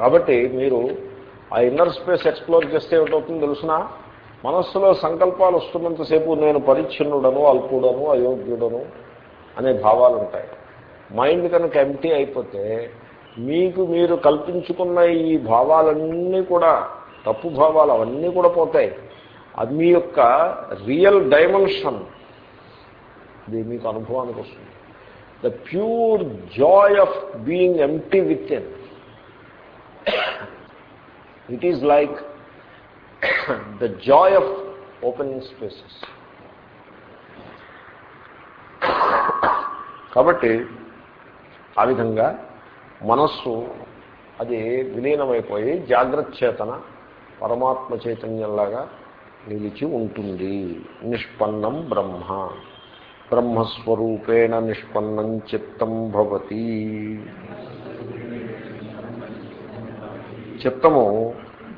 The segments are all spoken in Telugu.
కాబట్టి మీరు ఆ ఇన్నర్ స్పేస్ ఎక్స్ప్లోర్ చేస్తే ఏమిటవుతుందో తెలుసిన? మనస్సులో సంకల్పాలు వస్తున్నంతసేపు నేను పరిచ్ఛిన్నుడను అల్పుడను అయోగ్యుడను అనే భావాలు ఉంటాయి. మైండ్ కనుక ఎంటీ అయిపోతే మీకు మీరు కల్పించుకున్న ఈ భావాలన్నీ కూడా తప్పు భావాలు అవన్నీ కూడా పోతాయి. అది మీ యొక్క రియల్ డైమెన్షన్ ఇది మీకు అనుభవానికి వస్తుంది. The pure joy of being empty within it is like the joy of opening spaces కాబట్టి ఆ విధంగా మనస్సు అది విలీనమైపోయి జాగ్రత్త చేతన పరమాత్మ చైతన్యంలాగా నిలిచి ఉంటుంది. నిష్పన్నం బ్రహ్మ. బ్రహ్మస్వరూపేణ నిష్పన్నం చిత్తం భవతి. చిత్తము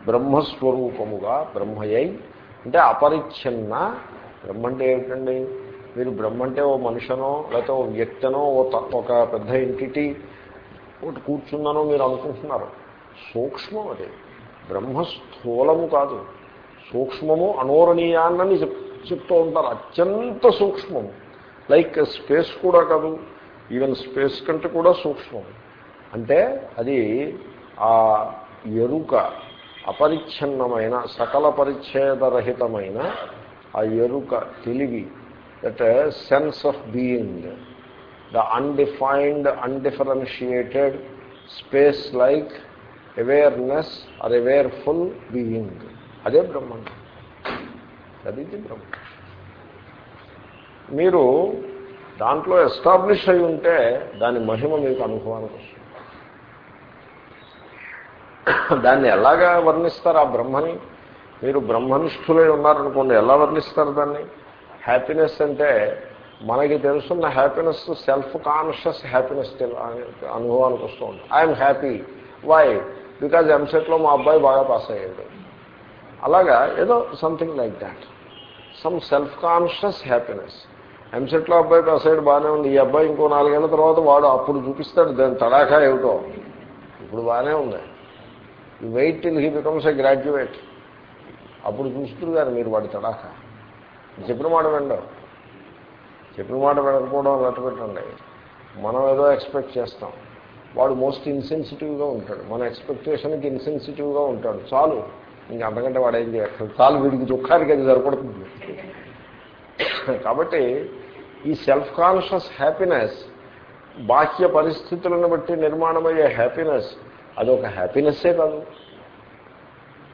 బ్రహ్మస్వరూపముగా బ్రహ్మయ్యై అంటే అపరిచ్ఛిన్న బ్రహ్మ అంటే ఏమిటండి? మీరు బ్రహ్మ అంటే ఓ మనుషనో లేకపోతే ఓ వ్యక్తనో ఓ ఒక పెద్ద ఎంటిటీ ఒకటి కూర్చుందనో మీరు అనుకుంటున్నారు. సూక్ష్మం అది. బ్రహ్మ స్థూలము కాదు. సూక్ష్మము అనోరణీయాన్నని చెప్ చెప్తూ ఉంటారు. అత్యంత సూక్ష్మము లైక్ స్పేస్ కూడా కాదు. ఈవెన్ స్పేస్ కంటే కూడా సూక్ష్మం. అంటే అది ఆ ఎరుక అపరిచ్ఛిన్నమైన సకల పరిచ్ఛేదరహితమైన ఆ ఎరుక తెలివి that sense of being the undefined undifferentiated space like awareness or awareful being అదే బ్రహ్మం అది బ్రహ్మ మీరు దాంట్లో ఎస్టాబ్లిష్ అయి ఉంటే దాని మహిమ మీకు అనుభవానికి వస్తుంది. దాన్ని ఎలాగా వర్ణిస్తారు ఆ బ్రహ్మని? మీరు బ్రహ్మనిష్ఠులై ఉన్నారనుకోండి ఎలా వర్ణిస్తారు దాన్ని? హ్యాపీనెస్ అంటే మనకి తెలుసున్న హ్యాపీనెస్ సెల్ఫ్ కాన్షియస్ హ్యాపీనెస్ అనుభవానికి వస్తూ ఉంటుంది. ఐఎమ్ హ్యాపీ వై బికాజ్ ఎంసెట్లో మా అబ్బాయి బాగా పాస్ అయ్యాడు. అలాగా ఏదో something like that some self conscious happiness ఎంసెట్లో అబ్బాయి పాస్ అయ్యాడు బాగానే ఉంది. ఈ అబ్బాయి ఇంకో నాలుగేళ్ళ తర్వాత వాడు అప్పుడు చూపిస్తాడు దాని తడాఖా ఏమిటో? ఇప్పుడు బాగానే ఉంది. Wait till he becomes a graduate అప్పుడు చూస్తున్నారు కానీ మీరు వాడి తడాక. చెప్పిన మాట వినడం. చెప్పిన మాట వినకపోవడం లెక్క పెట్టండి మనం ఏదో ఎక్స్పెక్ట్ చేస్తాం. వాడు మోస్ట్ ఇన్సెన్సిటివ్గా ఉంటాడు. మన ఎక్స్పెక్టేషన్కి ఇన్సెన్సిటివ్గా ఉంటాడు. చాలు. ఇంక అంతకంటే వాడు ఏం చేయక్కర్లేదు చాలు వీడికి దుఃఖానికి అది సరిపడుతుంది. కాబట్టి ఈ సెల్ఫ్ కాన్షియస్ హ్యాపీనెస్ బాహ్య పరిస్థితులను బట్టి నిర్మాణమయ్యే హ్యాపీనెస్ అదొక హ్యాపీనెస్సే కాదు.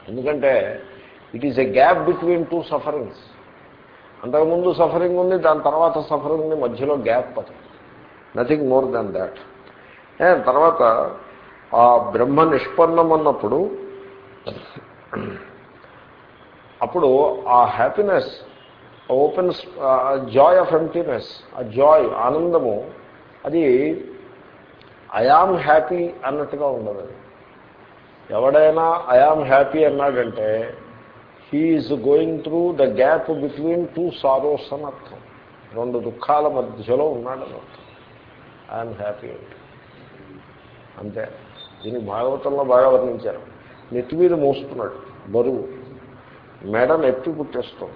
ఎందుకంటే it is a gap between two sufferings అంతకుముందు సఫరింగ్ ఉంది దాని తర్వాత సఫరింగ్ ఉంది మధ్యలో గ్యాప్ అది. నథింగ్ మోర్ దాన్ దాట్ తర్వాత ఆ బ్రహ్మ నిష్పన్నం అన్నప్పుడు అప్పుడు ఆ happiness open joy of emptiness ఆ జాయ్ ఆనందము అది ఐఆమ్ హ్యాపీ అన్నట్టుగా ఉండదు ఎవడైనా ఐఆమ్ హ్యాపీ అన్నాడంటే he is going through the gap between two sorrows అని అర్థం. రెండు దుఃఖాల మధ్యలో ఉన్నాడని అర్థం. ఐఎమ్ హ్యాపీ అంటే అంతే. దీన్ని భాగవతంలో బాగా వర్ణించారు. నెత్తి మీద మోస్తున్నాడు. బరువు. మెడ నెత్తి పుట్టేస్తుంది.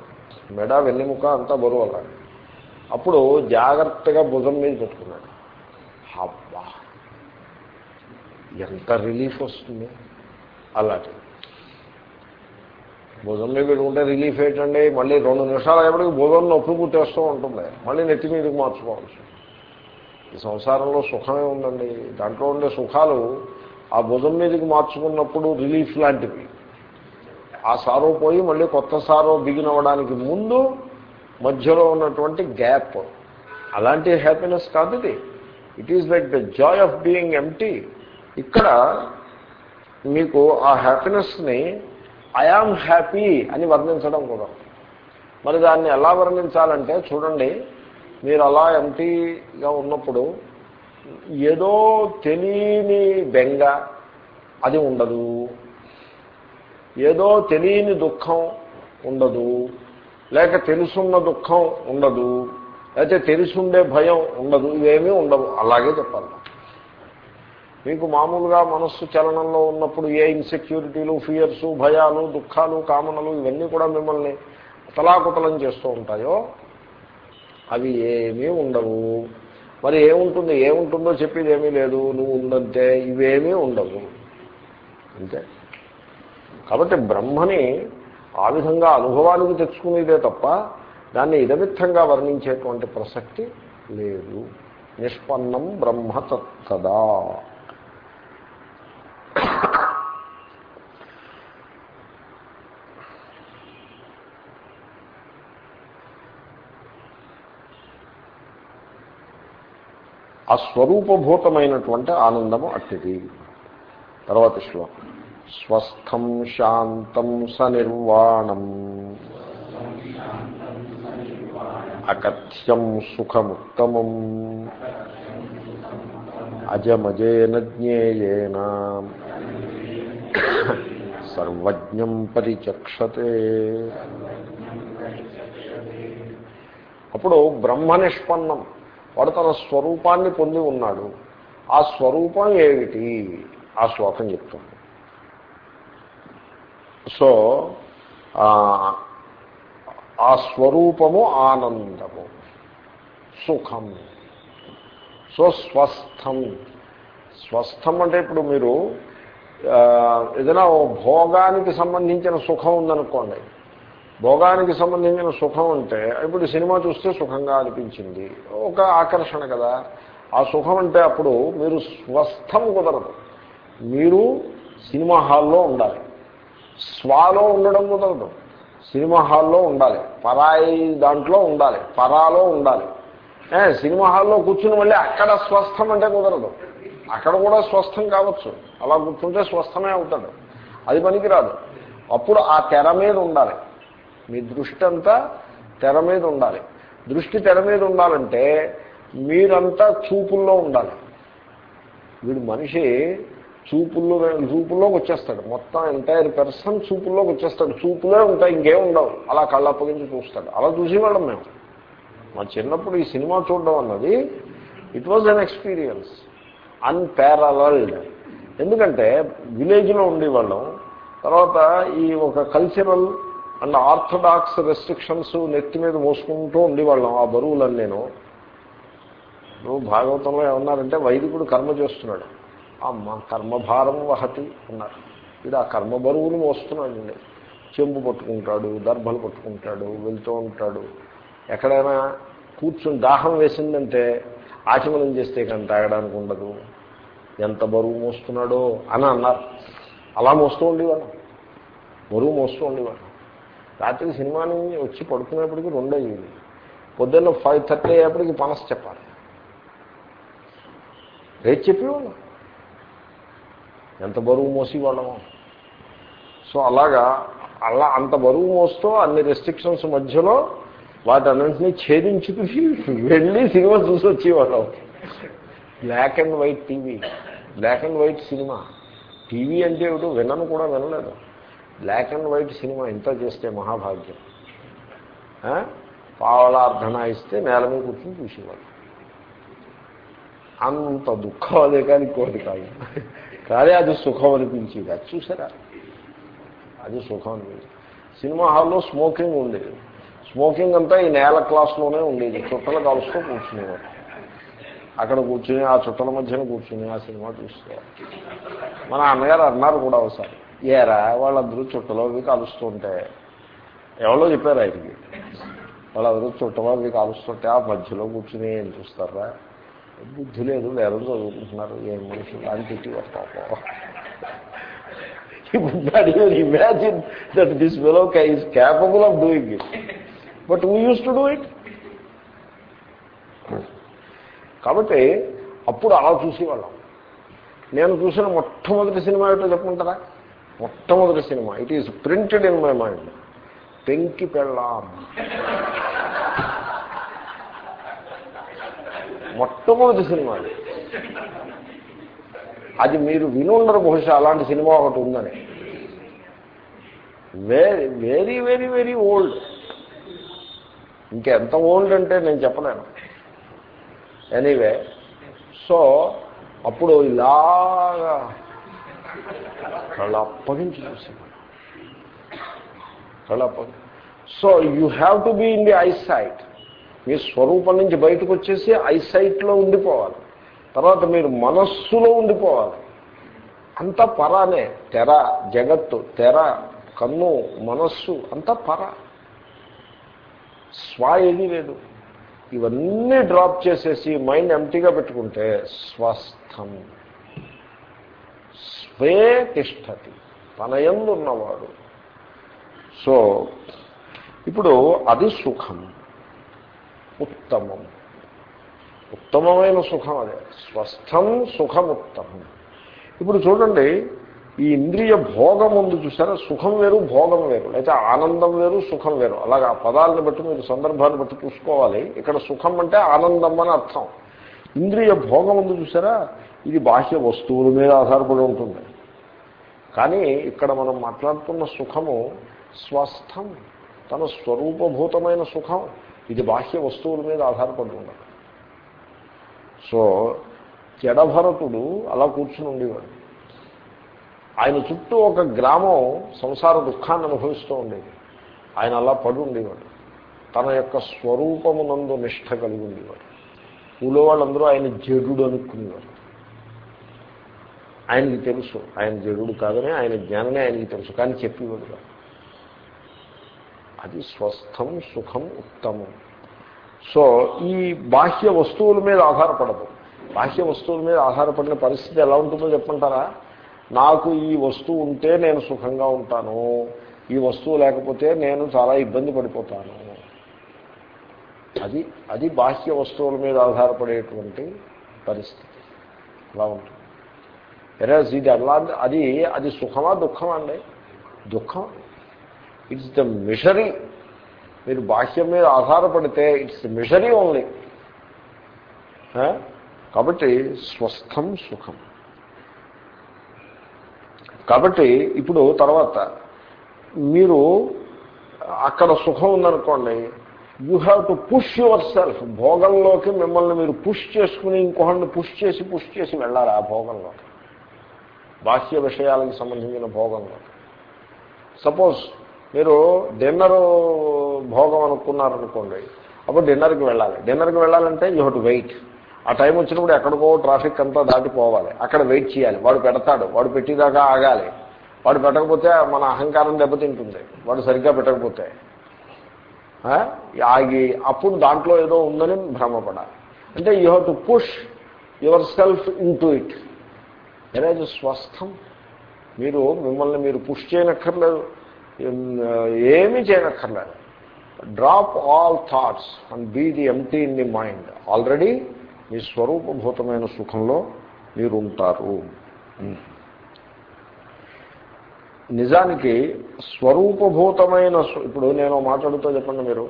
మెడ వెన్నెముక అంతా బరువు అలా అప్పుడు జాగ్రత్తగా భుజం మీద పెట్టుకున్నాడు. అబ్బా! ఎంత రిలీఫ్ వస్తుంది? అలాంటి భుజం మీద పెట్టుకుంటే రిలీఫ్ ఏంటండి? మళ్ళీ రెండు నిమిషాలు అయ్యేప్పటికి భుజం నొప్పి పుట్టేస్తూ ఉంటుంది. మళ్ళీ నెత్తి మీదకి మార్చుకోవచ్చు ఈ సంసారంలో సుఖమే ఉందండి. దాంట్లో ఉండే సుఖాలు ఆ భుజం మీదకి మార్చుకున్నప్పుడు రిలీఫ్ లాంటివి. ఆ సారో పోయి మళ్ళీ కొత్త సారో బిగినవ్వడానికి ముందు మధ్యలో ఉన్నటువంటి గ్యాప్. అలాంటి హ్యాపీనెస్ కాదు ఇది. It is like the joy of being empty ఇక్కడ మీకు ఆ హ్యాపీనెస్ని ఐఆమ్ హ్యాపీ అని వర్ణించడం కూడా. మరి దాన్ని ఎలా వర్ణించాలంటే చూడండి మీరు అలా ఎంటీగా ఉన్నప్పుడు ఏదో తెలియని బెంగ అది ఉండదు. ఏదో తెలియని దుఃఖం ఉండదు. లేక తెలుసున్న దుఃఖం ఉండదు. లేకపోతే తెలుసుండే భయం ఉండదు. ఇవేమీ ఉండవు. అలాగే చెప్పాలి. మీకు మామూలుగా మనస్సు చలనంలో ఉన్నప్పుడు ఏ ఇన్సెక్యూరిటీలు ఫియర్స్ భయాలు దుఃఖాలు కామనలు ఇవన్నీ కూడా మిమ్మల్ని అతలాకుతలం చేస్తూ ఉంటాయో అవి ఏమీ ఉండవు. మరి ఏముంటుంది? ఏముంటుందో చెప్పేది ఏమీ లేదు. నువ్వు ఉందంటే ఇవేమీ ఉండవు. అంతే. కాబట్టి బ్రహ్మని ఆ విధంగా అనుభవానికి తెచ్చుకునేదే తప్ప దాన్ని ఇదమిత్తంగా వర్ణించేటువంటి ప్రసక్తి లేదు. నిష్పన్నం బ్రహ్మ తత్తదా ఆ స్వరూపభూతమైనటువంటి ఆనందము అట్టిది. తర్వాత శ్లోకం. స్వస్థం శాంతం సనిర్వాణం. అకథ్యం సుఖముత్తమం. అజమజేన జ్ఞేయేనా. సర్వజ్ఞం పరిచక్షతే. అప్పుడు బ్రహ్మనిష్పన్నం వాడు తన స్వరూపాన్ని పొంది ఉన్నాడు. ఆ స్వరూపం ఏమిటి? ఆ శ్లోకం చెప్తుంది. సో ఆ స్వరూపము ఆనందము సుఖం. సో స్వస్థం. స్వస్థం అంటే ఇప్పుడు మీరు ఏదైనా భోగానికి సంబంధించిన సుఖం ఉందనుకోండి. భోగానికి సంబంధించిన సుఖం అంటే ఇప్పుడు సినిమా చూస్తే సుఖంగా అనిపించింది. ఒక ఆకర్షణ కదా. ఆ సుఖం అంటే అప్పుడు మీరు స్వస్థం కుదరదు. మీరు సినిమా హాల్లో ఉండాలి. స్వాలో ఉండడం కుదరదు. సినిమా హాల్లో ఉండాలి. పరాయి దాంట్లో ఉండాలి. పరాలో ఉండాలి. సినిమా హాల్లో కూర్చుని మళ్ళీ అక్కడ స్వస్థం అంటే కుదరదు. అక్కడ కూడా స్వస్థం కావచ్చు. అలా కూర్చుంటే స్వస్థమే అవుతాడు. అది పనికిరాదు. అప్పుడు ఆ తెర మీద ఉండాలి. మీ దృష్టి అంతా తెర మీద ఉండాలి. దృష్టి తెర మీద ఉండాలంటే మీరంతా చూపుల్లో ఉండాలి. వీడు మనిషి చూపుల్లో చూపుల్లోకి వచ్చేస్తాడు. మొత్తం ఎంటైర్ పర్సన్ చూపుల్లోకి వచ్చేస్తాడు. చూపులే ఉంటాయి ఇంకేం ఉండవు. అలా కళ్ళప్పగించి చూస్తాడు. అలా చూసేవాళ్ళం మేము. మా చిన్నప్పుడు ఈ సినిమా చూడడం అన్నది it was an experience unparalleled ఎందుకంటే విలేజ్లో ఉండేవాళ్ళం. తర్వాత ఈ ఒక కల్చరల్ అండ్ ఆర్థడాక్స్ రెస్ట్రిక్షన్స్ నెత్తి మీద మోసుకుంటూ ఉండేవాళ్ళం ఆ బరువులని నేను. నువ్వు భాగవతంలో ఏమన్నారంటే వైదికుడు కర్మ చేస్తున్నాడు. అమ్మ కర్మభారం వహతి అన్నారు. ఇది ఆ కర్మ బరువును మోస్తున్నాడండి. చెంబు పట్టుకుంటాడు దర్భలు పట్టుకుంటాడు వెళ్తూ ఉంటాడు. ఎక్కడైనా కూర్చుని దాహం వేసిందంటే ఆచమనం చేస్తే కానీ తాగడానికి ఉండదు. ఎంత బరువు మోస్తున్నాడో అని అన్నారు. అలా మోస్తూ ఉండేవాడు బరువు మోస్తూ ఉండేవాడు రాత్రి సినిమాని వచ్చి పడుకునేప్పటికి రెండు అయ్యింది పొద్దున్న ఫైవ్ థర్టీ అయ్యేప్పటికి పనస్ చెప్పాలి. రేపు చెప్పేవాళ్ళం. ఎంత బరువు మోసేవాళ్ళము. సో అలాగా అలా అంత బరువు మోస్తూ అన్ని రెస్ట్రిక్షన్స్ మధ్యలో వాటన్నింటినీ ఛేదించుకుని వెళ్ళి సినిమా చూసి వచ్చేవాళ్ళం. Black and white TV black and white cinema. TV అంటే ఏమిటో వినను కూడా వినలేదు. బ్లాక్ అండ్ వైట్ సినిమా ఇంత చేస్తే మహాభాగ్యం. పావలార్ధన ఇస్తే నేల మీద కూర్చొని చూసేవాళ్ళు. అంత దుఃఖం అదే కానీ ఇంకోటి కాదు. కానీ అది సుఖం అనిపించేది. అది చూసారా? అది సుఖం అనిపించింది. సినిమా హాల్లో స్మోకింగ్ ఉండేది. స్మోకింగ్ అంతా ఈ నేల క్లాస్లోనే ఉండేది. చుట్టలు కలుస్తూ కూర్చునేవారు. అక్కడ కూర్చుని ఆ చుట్టల మధ్యన కూర్చుని ఆ సినిమా చూస్తే. మన అన్నగారు అన్నారు కూడా ఒకసారి ఏరా వాళ్ళందరూ చుట్టలో అవి కలుస్తుంటే. ఎవరో చెప్పారు ఆయనకి. వాళ్ళందరూ చుట్టలో అవి కలుస్తుంటే ఆ మధ్యలో కూర్చుని ఏం చూస్తారా? బుద్ధి లేదు లేదో చదువుకుంటున్నారు ఏం మనుషులు అని తిట్టి పాపం. Imagine that this fellow is capable of doing it but we use to do it. కాబట్టి అప్పుడు అలా చూసేవాళ్ళం. నేను చూసిన మొట్టమొదటి సినిమా ఏమిటో చెప్పుకుంటారా? మొట్టమొదటి cinema. It is printed in my mind పెంకి పెళ్ళాం. మొట్టమొదటి సినిమా అది. అది మీరు వినుండరు బహుశా అలాంటి సినిమా ఒకటి ఉందని. Very very very very old ఇంకెంత ఓల్డ్ అంటే నేను చెప్పలేను. ఎనీవే సో అప్పుడు ఇలాగా కళ్ళు అప్పగించి చూసేవాడు. కళ్ళు అప్పగి so you have to be in the eye sight మీ స్వరూపం నుంచి బయటకు వచ్చేసి ఐసైట్లో ఉండిపోవాలి. తర్వాత మీరు మనస్సులో ఉండిపోవాలి. అంత పరానే తెర జగత్తు తెర కన్ను మనస్సు అంత పర. స్వ ఏది లేదు. ఇవన్నీ డ్రాప్ చేసేసి మైండ్ ఎంటీగా పెట్టుకుంటే స్వస్థం. స్వే తిష్టతి. తన ఉన్నవాడు. సో ఇప్పుడు అది సుఖం. ఉత్తమం. ఉత్తమమైన సుఖం అదే. స్వస్థం సుఖం ఉత్తమం ఇప్పుడు చూడండి ఈ ఇంద్రియ భోగం ఉంది చూసారా సుఖం వేరు భోగం వేరు. అయితే ఆనందం వేరు సుఖం వేరు. అలాగా ఆ పదాలను బట్టి మీరు సందర్భాన్ని బట్టి చూసుకోవాలి. ఇక్కడ సుఖం అంటే ఆనందం అని అర్థం. ఇంద్రియ భోగం ఉంది చూసారా ఇది బాహ్య వస్తువుల మీద ఆధారపడి ఉంటుంది. కానీ ఇక్కడ మనం మాట్లాడుతున్న సుఖము స్వస్థం. తన స్వరూపభూతమైన సుఖం. ఇది బాహ్య వస్తువుల మీద ఆధారపడి ఉండదు. సో జడభరతుడు అలా కూర్చుని ఉండేవాడు. ఆయన చుట్టూ ఒక గ్రామం సంసార దుఃఖాన్ని అనుభవిస్తూ ఉండేది. ఆయన అలా పడి ఉండేవాడు. తన యొక్క స్వరూపమునందు నిష్ట కలిగి ఉండేవాడు. ఊళ్ళో వాళ్ళందరూ ఆయన జడు అనుకునేవారు. ఆయనకి తెలుసు ఆయన జడుడు కాదని ఆయన జ్ఞానమే ఆయనకి తెలుసు కానీ చెప్పేవాడు అది స్వస్థం సుఖం ఉత్తమం. సో ఈ బాహ్య వస్తువుల మీద ఆధారపడదు. బాహ్య వస్తువుల మీద ఆధారపడిన పరిస్థితి ఎలా ఉంటుందో చెప్పంటారా నాకు ఈ వస్తువు ఉంటే నేను సుఖంగా ఉంటాను. ఈ వస్తువు లేకపోతే నేను చాలా ఇబ్బంది పడిపోతాను. అది అది బాహ్య వస్తువుల మీద ఆధారపడేటువంటి పరిస్థితి. అలా ఉంటుంది. ఎరాజ్ ఇది అలా అది అది సుఖమా దుఃఖమా అండి? దుఃఖం. ఇట్స్ ద మిషరీ మీరు బాహ్యం మీద ఆధారపడితే ఇట్స్ మిషరీ ఓన్లీ కాబట్టి స్వస్థం సుఖం. కాబట్టి ఇప్పుడు తర్వాత మీరు అక్కడ సుఖం ఉందనుకోండి you have to push yourself భోగంలోకి మిమ్మల్ని మీరు పుష్ చేసుకుని ఇంకొకరిని పుష్ చేసి పుష్ చేసి వెళ్ళాలి ఆ భోగంలోకి. బాహ్య విషయాలకు సంబంధించిన భోగంలో సపోజ్ మీరు డిన్నర్ భోగం అనుకున్నారనుకోండి అప్పుడు డిన్నర్కి వెళ్ళాలి. డిన్నర్కి వెళ్ళాలంటే యూ హెవ్ టు వెయిట్ ఆ టైం వచ్చినప్పుడు ఎక్కడికో ట్రాఫిక్ అంతా దాటిపోవాలి అక్కడ వెయిట్ చేయాలి. వాడు పెడతాడు. వాడు పెట్టేదాకా ఆగాలి. వాడు పెట్టకపోతే మన అహంకారం దెబ్బతింటుంది. వాడు సరిగ్గా పెట్టకపోతే. ఆగి అప్పుడు దాంట్లో ఏదో ఉందని భ్రమపడాలి. అంటే you have to push yourself into it. Erase స్వస్థం. మీరు మిమ్మల్ని మీరు పుష్ చేయనక్కర్లేదు. ఏమీ చేయనక్కర్లేదు. Drop all thoughts and be the empty in the mind. Already మీ స్వరూపభూతమైన సుఖంలో మీరు ఉంటారు నిజానికి స్వరూపభూతమైన ఇప్పుడు నేను మాట్లాడుతూ చెప్పండి మీరు.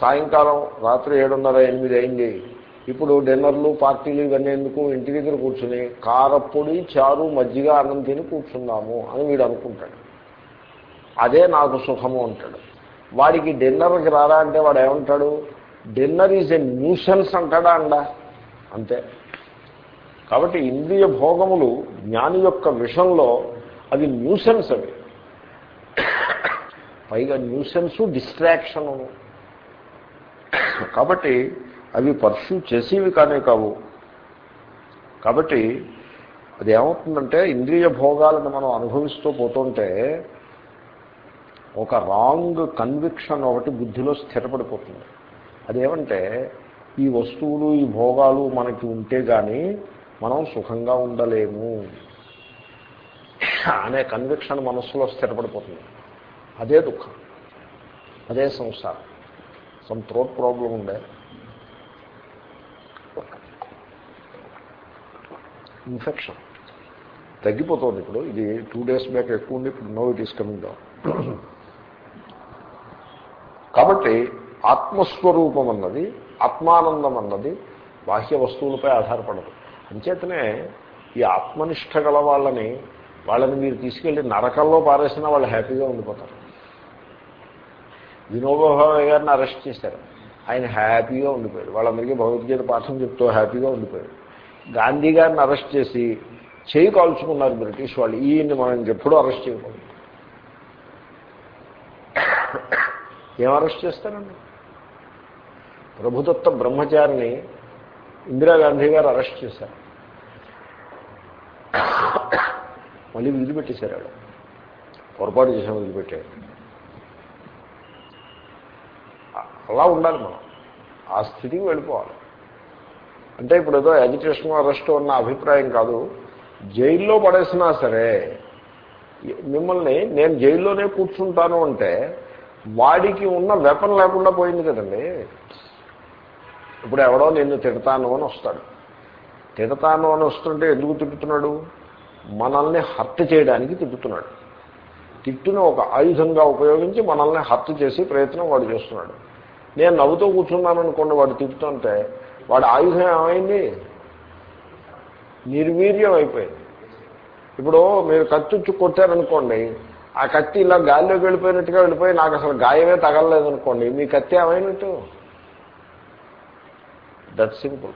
సాయంకాలం రాత్రి ఏడున్నర ఎనిమిది అయింది. ఇప్పుడు డిన్నర్లు పార్టీలు ఇవన్నీ ఎందుకు? ఇంటి దగ్గర కూర్చుని కారప్పొడి చారు మజ్జిగ అన్నం తిని కూర్చుందాము అని వీడు అనుకుంటాడు. అదే నాకు సుఖము అంటాడు. వాడికి డిన్నర్కి రారా అంటే వాడు ఏమంటాడు? డిన్నర్ ఈజ్ ఎ న్యూసెన్స్ అంటాడా అండా? అంతే. కాబట్టి ఇంద్రియ భోగములు జ్ఞాని యొక్క విషంలో అది న్యూసెన్స్ అవి. పైగా న్యూసెన్సు డిస్ట్రాక్షను కాబట్టి అవి పర్సూ చేసేవి కానే కావు. కాబట్టి అది ఏమవుతుందంటే ఇంద్రియ భోగాలను మనం అనుభవిస్తూ పోతుంటే ఒక రాంగ్ కన్విక్షన్ ఒకటి బుద్ధిలో స్థిరపడిపోతుంది. అదేమంటే ఈ వస్తువులు ఈ భోగాలు మనకి ఉంటే కానీ మనం సుఖంగా ఉండలేము. అనే కన్విక్షన్ మనస్సులో స్థిరపడిపోతుంది. అదే దుఃఖం. అదే సంసారం. సమ్ థ్రోట్ ప్రాబ్లం ఉండే. ఇన్ఫెక్షన్ తగ్గిపోతుంది ఇప్పుడు. ఇది టూ డేస్ బ్యాక్ ఎక్కువ ఉంది. ఇప్పుడు no it is coming down కాబట్టి ఆత్మస్వరూపం అన్నది ఆత్మానందం అన్నది బాహ్య వస్తువులపై ఆధారపడదు. అంచేతనే ఈ ఆత్మనిష్ట గల వాళ్ళని వాళ్ళని మీరు తీసుకెళ్ళి నరకంలో పారేసినా వాళ్ళు హ్యాపీగా ఉండిపోతారు. వినోబాభావయ్య గారిని అరెస్ట్ చేశారు. ఆయన హ్యాపీగా ఉండిపోయాడు. వాళ్ళందరికీ భగవద్గీత పాఠం చెప్తూ హ్యాపీగా ఉండిపోయాడు. గాంధీ గారిని అరెస్ట్ చేసి చేయి కాల్చుకున్నారు బ్రిటిష్ వాళ్ళు. ఈయన్ని మనం ఎప్పుడూ అరెస్ట్ చేయకూడదు. ఏం అరెస్ట్ చేస్తారండి? ప్రభుదత్త బ్రహ్మచారిని ఇందిరాగాంధీ గారు అరెస్ట్ చేశారు. మళ్ళీ వదిలిపెట్టేశారు ఆవిడ. పొరపాటు చేసాం వదిలిపెట్టాడు అలా ఉండాలి మనం. ఆ స్థితికి వెళ్ళిపోవాలి. అంటే ఇప్పుడు ఏదో ఎడ్యుకేషన్ అరెస్ట్ ఉన్న అభిప్రాయం కాదు. జైల్లో పడేసినా సరే మిమ్మల్ని నేను జైల్లోనే కూర్చుంటాను అంటే వాడికి ఉన్న వెపన్ లేకుండా పోయింది కదండి. ఇప్పుడు ఎవడో నిన్ను తిడతాను అని వస్తాడు. తిడతాను అని వస్తుంటే ఎందుకు తిట్టుతున్నాడు మనల్ని హత్య చేయడానికి తిట్టుతున్నాడు తిట్టును ఒక ఆయుధంగా ఉపయోగించి మనల్ని హత్య చేసి ప్రయత్నం వాడు చేస్తున్నాడు. నేను నవ్వుతూ కూర్చున్నాను అనుకోండి వాడు తిట్టుతుంటే వాడు ఆయుధం ఏమైంది? నిర్వీర్యం అయిపోయింది. ఇప్పుడు మీరు కత్తి కొట్టారనుకోండి ఆ కత్తి ఇలా గాలిలోకి వెళ్ళిపోయినట్టుగా వెళ్ళిపోయి నాకు అసలు గాయమే తగలలేదు అనుకోండి మీ కత్తి ఏమైనట్టు? That simple.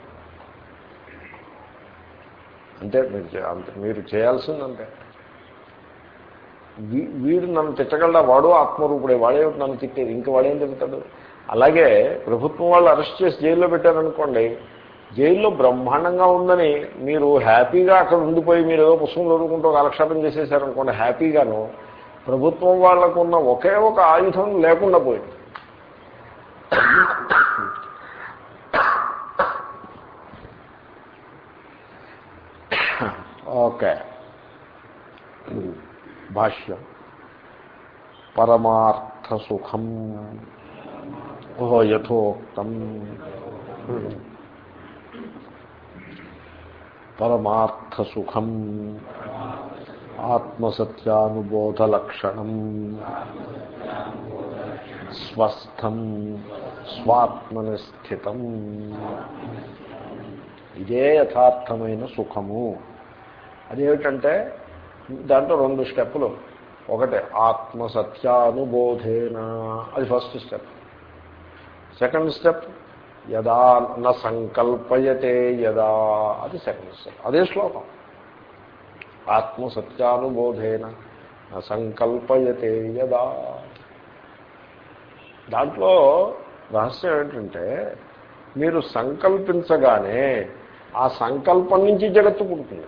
అంటే మీరు అంత మీరు చేయాల్సిందంటే. వీడు నన్ను తిట్టగలడా? వాడు ఆత్మరూపుడే. వాడే నన్ను తిట్టేది. ఇంక వాడేం తిరుగుతాడు అలాగే ప్రభుత్వం వాళ్ళు అరెస్ట్ చేసి జైల్లో పెట్టారనుకోండి జైల్లో బ్రహ్మాండంగా ఉందని మీరు హ్యాపీగా అక్కడ ఉండిపోయి మీరు ఏదో పుస్తకం చదువుకుంటూ కాలక్షేపం చేసేసారనుకోండి హ్యాపీగాను ప్రభుత్వం వాళ్ళకు ఉన్న ఒకే ఒక ఆయుధం లేకుండా పోయింది. ఓకే భాష్యం పరమార్థసుఖం ఓహో యథోక్తం పరమార్థసుఖం ఆత్మసత్యానుబోధలక్షణం స్వస్థం స్వాత్మని స్థితం ఇదే యథార్థమైన సుఖము అదేమిటంటే దాంట్లో రెండు స్టెప్పులు. ఒకటే ఆత్మసత్యానుబోధేన. అది ఫస్ట్ స్టెప్. సెకండ్ స్టెప్ యదా న సంకల్పయతే యదా. అది సెకండ్ స్టెప్. అదే శ్లోకం. ఆత్మసత్యానుబోధేన సంకల్పయతే యదా. దాంట్లో రహస్యం ఏంటంటే మీరు సంకల్పించగానే ఆ సంకల్పం నుంచి జగత్తు పుడుతుంది.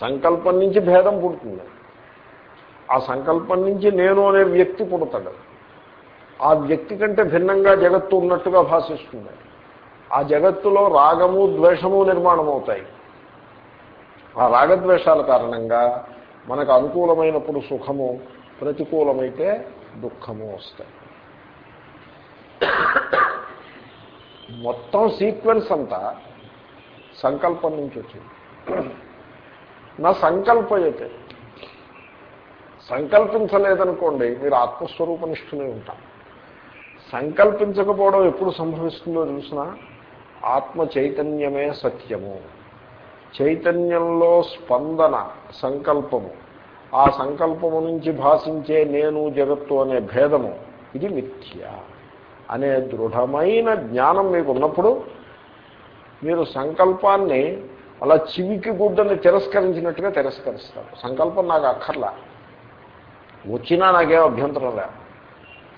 సంకల్పం నుంచి భేదం పుడుతుంది. ఆ సంకల్పం నుంచి నేను అనే వ్యక్తి పుడతాడు. ఆ వ్యక్తి కంటే భిన్నంగా జగత్తు ఉన్నట్టుగా భాషిస్తుంది. ఆ జగత్తులో రాగము ద్వేషము నిర్మాణం అవుతాయి ఆ రాగద్వేషాల కారణంగా మనకు అనుకూలమైనప్పుడు సుఖము ప్రతికూలమైతే దుఃఖము వస్తాయి. మొత్తం సీక్వెన్స్ అంతా సంకల్పం నుంచి వచ్చింది. నా సంకల్పయతే సంకల్పించలేదనుకోండి మీరు ఆత్మస్వరూపనిష్ఠునే ఉంటారు. సంకల్పించకపోవడం ఎప్పుడు సంభవిస్తుందో చూసినా ఆత్మ చైతన్యమే సత్యము. చైతన్యంలో స్పందన సంకల్పము. ఆ సంకల్పము నుంచి భాషించే నేను జగత్తు అనే భేదము ఇది మిథ్య. అనే దృఢమైన జ్ఞానం మీకు ఉన్నప్పుడు మీరు సంకల్పాన్ని అలా చివికి గుడ్డని తిరస్కరించినట్టుగా తిరస్కరిస్తారు. సంకల్పం నాకు అక్కర్లా. వచ్చినా నాకేం అభ్యంతరం లే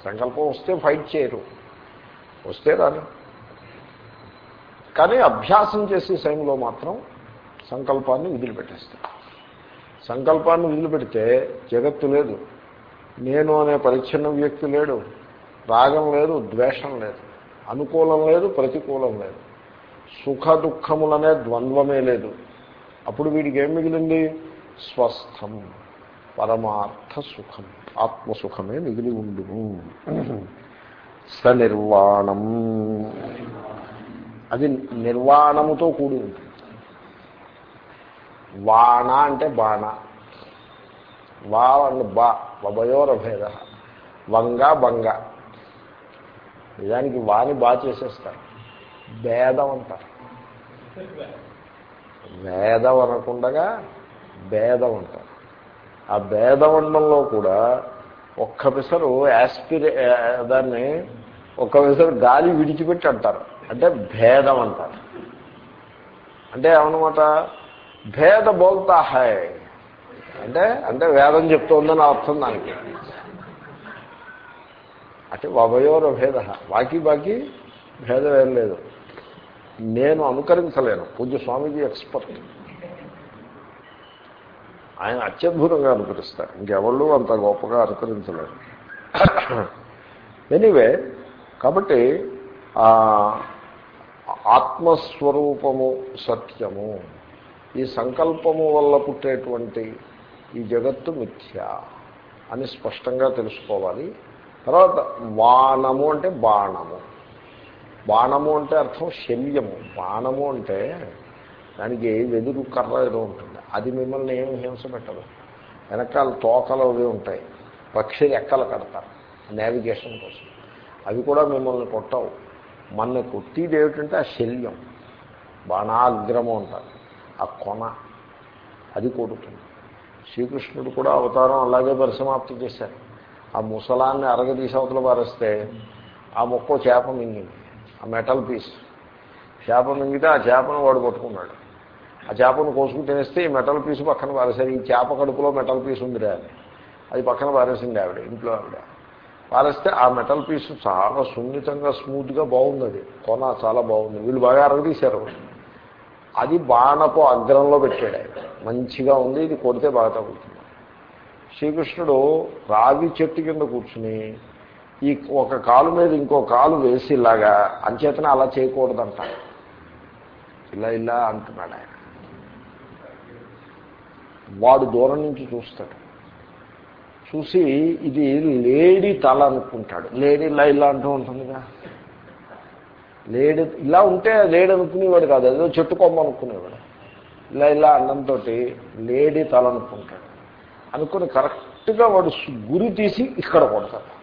సంకల్పం వస్తే ఫైట్ చేయరు. వస్తే రాని. కానీ అభ్యాసం చేసే సమయంలో మాత్రం సంకల్పాన్ని వదిలిపెట్టేస్తారు. సంకల్పాన్ని వదిలిపెడితే జగత్తు లేదు. నేను అనే పరిచ్ఛిన్న వ్యక్తి లేడు. రాగం లేదు ద్వేషం లేదు. అనుకూలం లేదు ప్రతికూలం లేదు. సుఖ దుఃఖములనే ద్వంద్వమే లేదు. అప్పుడు వీడికి ఏం మిగిలింది? స్వస్థం పరమార్థ సుఖం ఆత్మసుఖమే మిగిలి ఉండును సనిర్వాణం. అది నిర్వాణముతో కూడి ఉంటుంది. వాణ అంటే బాణ. వా అండ్ బా భేద వంగ బంగ. నిజానికి వాని బాగా చేసేస్తారు. భేదం అంటారు భేదం అనకుండా భేదం అంటారు ఆ భేదవండంలో కూడా ఒక్క పిసరు యాస్పిరే దాన్ని ఒక్క పిసరు గాలి విడిచిపెట్టి అంటారు. అంటే భేదం అంటారు. అంటే ఏమన్నమాట? భేద బోల్తా హాయ్ అంటే అంటే వేదం చెప్తోందని అర్థం దానికి. అంటే వభయోర భేద బాకీ బాకీ భేదం ఏం లేదు. నేను అనుకరించలేను. పూజ్య స్వామీజీ ఎక్స్పర్ట్. ఆయన అత్యద్భుతంగా అనుకరిస్తారు. ఇంకెవళ్ళు అంత గొప్పగా అనుకరించలేరు. ఎనీవే కాబట్టి ఆత్మస్వరూపము సత్యము ఈ సంకల్పము వల్ల పుట్టేటువంటి ఈ జగత్తు మిథ్య అని స్పష్టంగా తెలుసుకోవాలి. తర్వాత వానము అంటే బాణము. బాణము అంటే అర్థం శల్యము. బాణము అంటే దానికి వెదురు కర్ర ఏదో ఉంటుంది. అది మిమ్మల్ని ఏమి హింస పెట్టదు. వెనకాల తోకలు అవి ఉంటాయి. పక్షి రెక్కలు కడతారు నావిగేషన్ కోసం. అవి కూడా మిమ్మల్ని కొట్టవు. మన కొట్టిది ఏమిటంటే ఆ శల్యం. బాణాగ్రము అంటారు. ఆ కొన. అది కొడుతుంది. శ్రీకృష్ణుడు కూడా అవతారం అలాగే పరిసమాప్తి చేశారు. ఆ ముసలాన్ని అరగదీసవతలు పారేస్తే ఆ మొక్క చేప మింగింది. ఆ మెటల్ పీస్. చేప మింగితే ఆ చేపను వాడు పట్టుకున్నాడు ఆ చేపను కోసుకు తినేస్తే ఈ మెటల్ పీసు పక్కన పారేసారు ఈ చేప కడుపులో మెటల్ పీస్ ఉందిరా అని. అది పక్కన పారేసింది ఆవిడ ఇంట్లో ఆవిడ. పారేస్తే ఆ మెటల్ పీసు చాలా సున్నితంగా స్మూత్గా బాగుంది అది కొన చాలా బాగుంది. వీళ్ళు బాగా అరగదీశారు. అది బాణపు అగ్రంలో పెట్టాడు ఆయన. మంచిగా ఉంది ఇది కొడితే బాగా తగ్గుతుంది శ్రీకృష్ణుడు రావి చెట్టు కింద కూర్చుని ఈ ఒక కాలు మీద ఇంకో కాలు వేసిలాగా అంచేతనే అలా చేయకూడదంట. ఇలా ఇలా అంటున్నాడు ఆయన. వాడు దూరం నుంచి చూస్తాడు. చూసి ఇది లేడీ తల అనుకుంటాడు. లేడీ ఇలా ఇలా అంటూ ఉంటుందిగా. లేడి ఇలా ఉంటే లేడి అనుకునేవాడు కాదు. ఏదో చెట్టు కొమ్మ అనుకునేవాడు. ఇలా ఇలా అన్నంతో లేడీ తల అనుకుంటాడు. అనుకుని కరెక్ట్గా వాడు గురి తీసి ఇక్కడ కొడతాడు.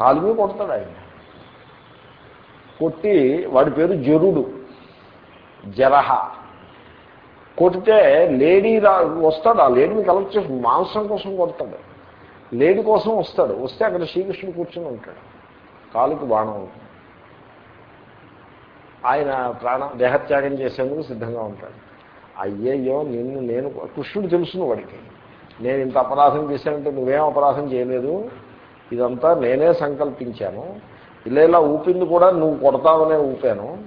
కాలు మీద కొడతాడు ఆయన. కొట్టి వాడి పేరు జరుడు. జరహ. కొడితే లేడీ రా వస్తాడు ఆ లేడీని కలెక్ట్ చేసి మాంసం కోసం కొడతాడు. లేడీ కోసం వస్తాడు. వస్తే అక్కడ శ్రీకృష్ణుడు కూర్చొని ఉంటాడు. కాలుకి బాణం ఉంటుంది ఆయన ప్రాణ దేహత్యాగం చేసేందుకు సిద్ధంగా ఉంటాడు. అయ్యయ్యో నిన్ను నేను కృష్ణుడు తెలుసును వాడికి. నేను ఇంత అపరాధం చేశానంటే నువ్వేం అపరాధం చేయలేదు? ఇదంతా నేనే సంకల్పించాను. ఇలా ఇలా ఊపింది కూడా నువ్వు కొడతావనే ఊపాను.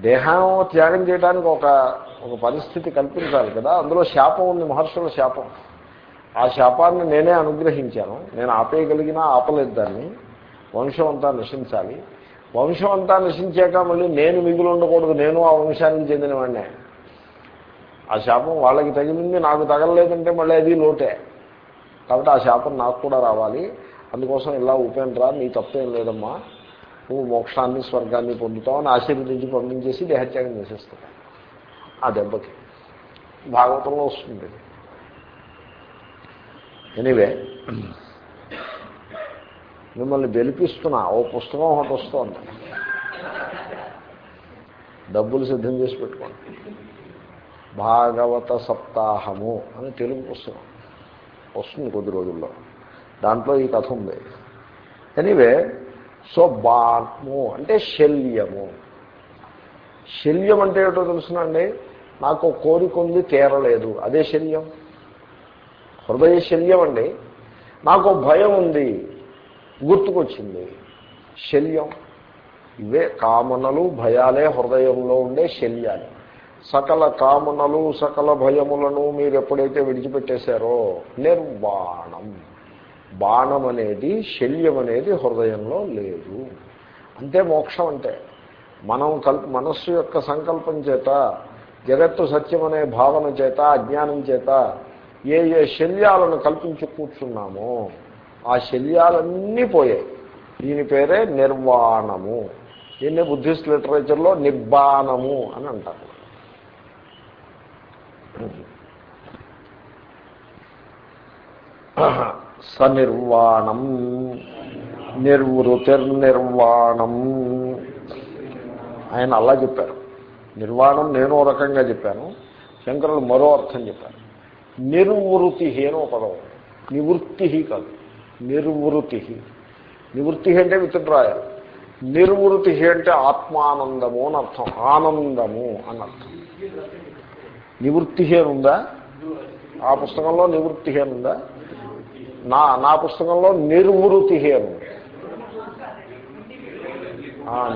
దేహం త్యాగం చేయడానికి ఒక ఒక పరిస్థితి కల్పించాలి కదా. అందులో శాపం ఉంది మహర్షుల శాపం. ఆ శాపాన్ని నేనే అనుగ్రహించాను. నేను ఆపేయగలిగినా ఆపలేదు దాన్ని. వంశం అంతా నశించాలి. వంశం అంతా నశించాక మళ్ళీ నేను మిగులు ఉండకూడదు. నేను ఆ వంశానికి చెందినవాడినే. ఆ శాపం వాళ్ళకి తగిలింది నాకు తగలలేదంటే మళ్ళీ అది లోటే. కాబట్టి ఆ శాపం నాకు కూడా రావాలి. అందుకోసం ఇలా ఉపేంద్ర నీ తప్పేం లేదమ్మా. నువ్వు మోక్షాన్ని స్వర్గాన్ని పొందుతావు అని ఆశీర్వదించి పంపించేసి దేహత్యాగం చేసేస్తావు. ఆ దెబ్బకి. భాగవతంలో వస్తుంది. ఎనీవే మిమ్మల్ని గెలిపిస్తున్నా ఓ పుస్తకం ఒకటి వస్తుంది. డబ్బులు సిద్ధం చేసి పెట్టుకోండి. భాగవత సప్తాహము అని తెలుగు పుస్తకం. వస్తుంది కొద్ది రోజుల్లో. దాంట్లో ఈ కథ ఉంది. ఎనీవే సో బాము అంటే శల్యము. శల్యం అంటే ఏటో తెలుసునండి నాకు కోరిక ఉంది తీరలేదు. అదే శల్యం? హృదయ శల్యం అండి. నాకు భయం ఉంది గుర్తుకొచ్చింది. శల్యం. ఇవే కామనలు భయాలే హృదయంలో ఉండే శల్యాలు. సకల కామనలు సకల భయములను మీరు ఎప్పుడైతే విడిచిపెట్టేశారో నిర్వాణం. బాణం అనేది శల్యం అనేది హృదయంలో లేదు. అంతే మోక్షం అంటే. మనం కల్ మనస్సు యొక్క సంకల్పం చేత జగత్తు సత్యం అనే భావన చేత అజ్ఞానం చేత ఏ ఏ శల్యాలను కల్పించి కూర్చున్నామో ఆ శల్యాలన్నీ పోయాయి. దీని పేరే నిర్వాణము. దీన్ని బుద్ధిస్ట్ లిటరేచర్లో నిబ్బానము అని అంటారు. సనిర్వాణం నిర్వృతిర్నిర్వాణం. ఆయన అలా చెప్పారు. నిర్వాణం నేను రకంగా చెప్పాను శంకరులు మరో అర్థం చెప్పారు. నిర్వృతి అని పదం నివృత్తి కాదు. నిర్వృతి నివృత్తి అంటే విత్డ్రాయల్ నిర్వృతి అంటే ఆత్మానందము అని అర్థం. ఆనందము అని అర్థం. నివృత్తి ఉందా ఆ పుస్తకంలో నివృత్తి ఉందా నా నా పుస్తకంలో నిర్వృతి ఉంది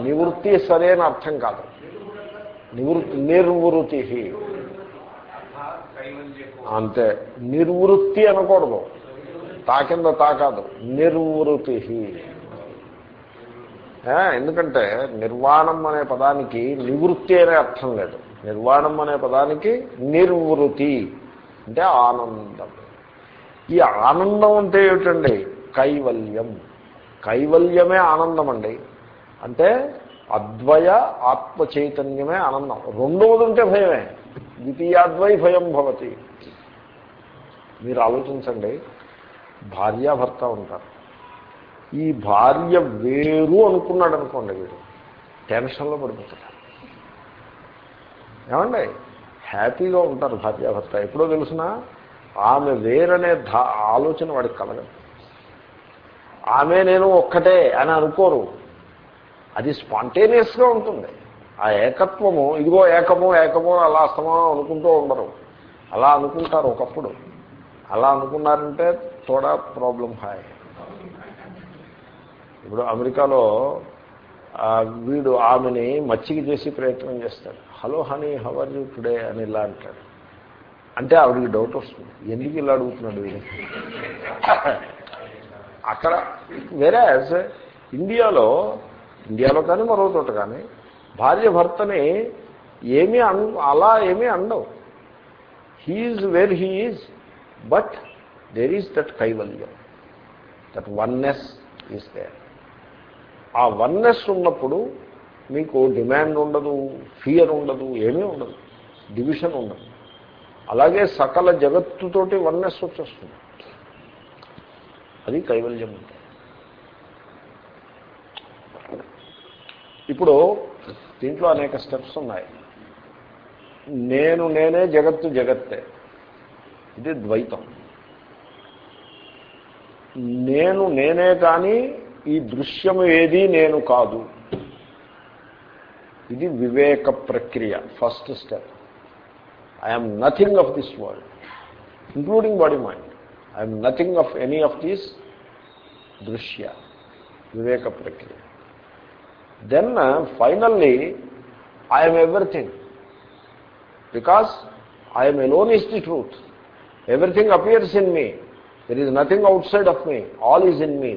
నివృత్తి సరైన అర్థం కాదు. నివృత్తి నిర్వృతి అంతే. నిర్వృత్తి అనకూడదు. తాకింద తాకాదు నిర్వృతి ఎందుకంటే నిర్వాణం అనే పదానికి నివృత్తి అనే అర్థం లేదు. నిర్వాణం అనే పదానికి నిర్వృతి అంటే ఆనందం. ఈ ఆనందం అంటే ఏమిటండి? కైవల్యం. కైవల్యమే ఆనందం అండి అంటే అద్వయ ఆత్మ చైతన్యమే ఆనందం. రెండవది ఉంటే భయమే. ద్వితీయాద్వై భయం భవతి. మీరు ఆలోచించండి. భార్యాభర్త ఉంటారు. ఈ భార్య వేరు అనుకున్నాడు అనుకోండి వీడు. టెన్షన్లో పడిపోతాడు. ఏమండి? హ్యాపీగా ఉంటారు భార్యాభర్త. ఎప్పుడో తెలుసిన? ఆమె వేరనే ఆలోచన వాడికి కలగదు. ఆమె నేను ఒక్కటే అని అనుకోరు. అది స్పాంటేనియస్గా ఉంటుంది. ఆ ఏకత్వము ఇదిగో ఏకము ఏకము అలా అస్తమో అనుకుంటూ ఉండరు. అలా అనుకుంటారు ఒకప్పుడు. అలా అనుకున్నారంటే తోడా ప్రాబ్లం హాయ్. ఇప్పుడు అమెరికాలో వీడు ఆమెని మచ్చికి చేసి ప్రయత్నం చేస్తాడు. Hello honey how are you today అని ఇలా అంటాడు. అంటే ఆవిడికి డౌట్ వస్తుంది. ఎందుకు ఇలా అడుగుతున్నాడు వీడు? అక్కడ వేరే ఇండియాలో ఇండియాలో కానీ మరో చోట కానీ భార్య భర్తని ఏమీ అన్ అలా ఏమీ అండవు he is where he is but there is that కైవల్యం. దట్ వన్నెస్ ఈజ్ దేర్ ఆ వన్నెస్ ఉన్నప్పుడు మీకు డిమాండ్ ఉండదు ఫియర్ ఉండదు ఏమీ ఉండదు. డివిజన్ ఉండదు. అలాగే సకల జగత్తుతోటి వన్నెస్ వచ్చేస్తుంది. అది కైవల్యం అంటే. ఇప్పుడు దీంట్లో అనేక స్టెప్స్ ఉన్నాయి. నేను నేనే జగత్తు జగత్తే. ఇది ద్వైతం. నేను నేనే కానీ ఈ దృశ్యము ఏది నేను కాదు. ఇది వివేక ప్రక్రియ first step I'm nothing of this world including body mind I'm nothing of any of these దృశ్య వివేక ప్రక్రియ then finally I'm everything because I'm alone is the truth everything appears in me there is nothing outside of me all is in me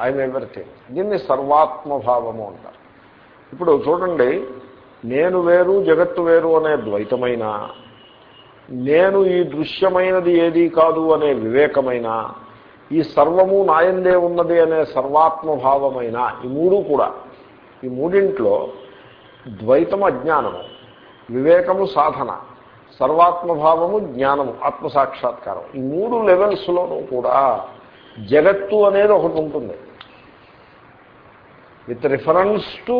I'm everything దీన్ని సర్వాత్మభావము అంటారు ఇప్పుడు చూడండి నేను వేరు జగత్తు వేరు అనే ద్వైతమైన నేను ఈ దృశ్యమైనది ఏది కాదు అనే వివేకమైన ఈ సర్వము నాయందే ఉన్నది అనే సర్వాత్మభావమైన ఈ మూడు కూడా ఈ మూడింట్లో ద్వైతము అజ్ఞానము వివేకము సాధన సర్వాత్మభావము జ్ఞానము ఆత్మసాక్షాత్కారం. ఈ మూడు లెవెల్స్లోనూ కూడా జగత్తు అనేది ఒకటి ఉంటుంది. With reference to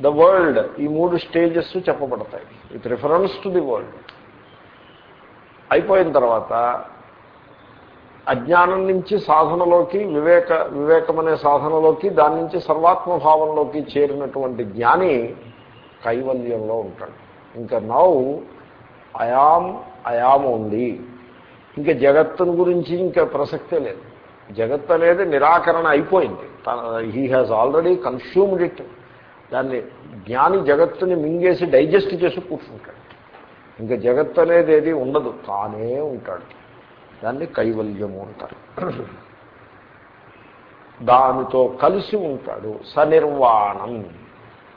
the world ఈ మూడు stages చెప్పబడతాయి. With reference to the world అయిపోయిన తర్వాత అజ్ఞానం నుంచి సాధనలోకి వివేక వివేకమనే సాధనలోకి దాని నుంచి సర్వాత్మభావంలోకి చేరినటువంటి జ్ఞాని కైవల్యంలో ఉంటాడు. ఇంకా నౌ అయాం అయాం ఉంది ఇంకా జగత్తుని గురించి ఇంకా ప్రసక్తే లేదు. జగత్ అనేది నిరాకరణ అయిపోయింది. He has already consumed it దాన్ని జ్ఞాని జగత్తుని మింగేసి డైజెస్ట్ చేసి కూర్చుంటాడు. ఇంకా జగత్ అనేది ఏది ఉండదు తానే ఉంటాడు. దాన్ని కైవల్యము అంటారు. దానితో కలిసి ఉంటాడు సనిర్వాణం.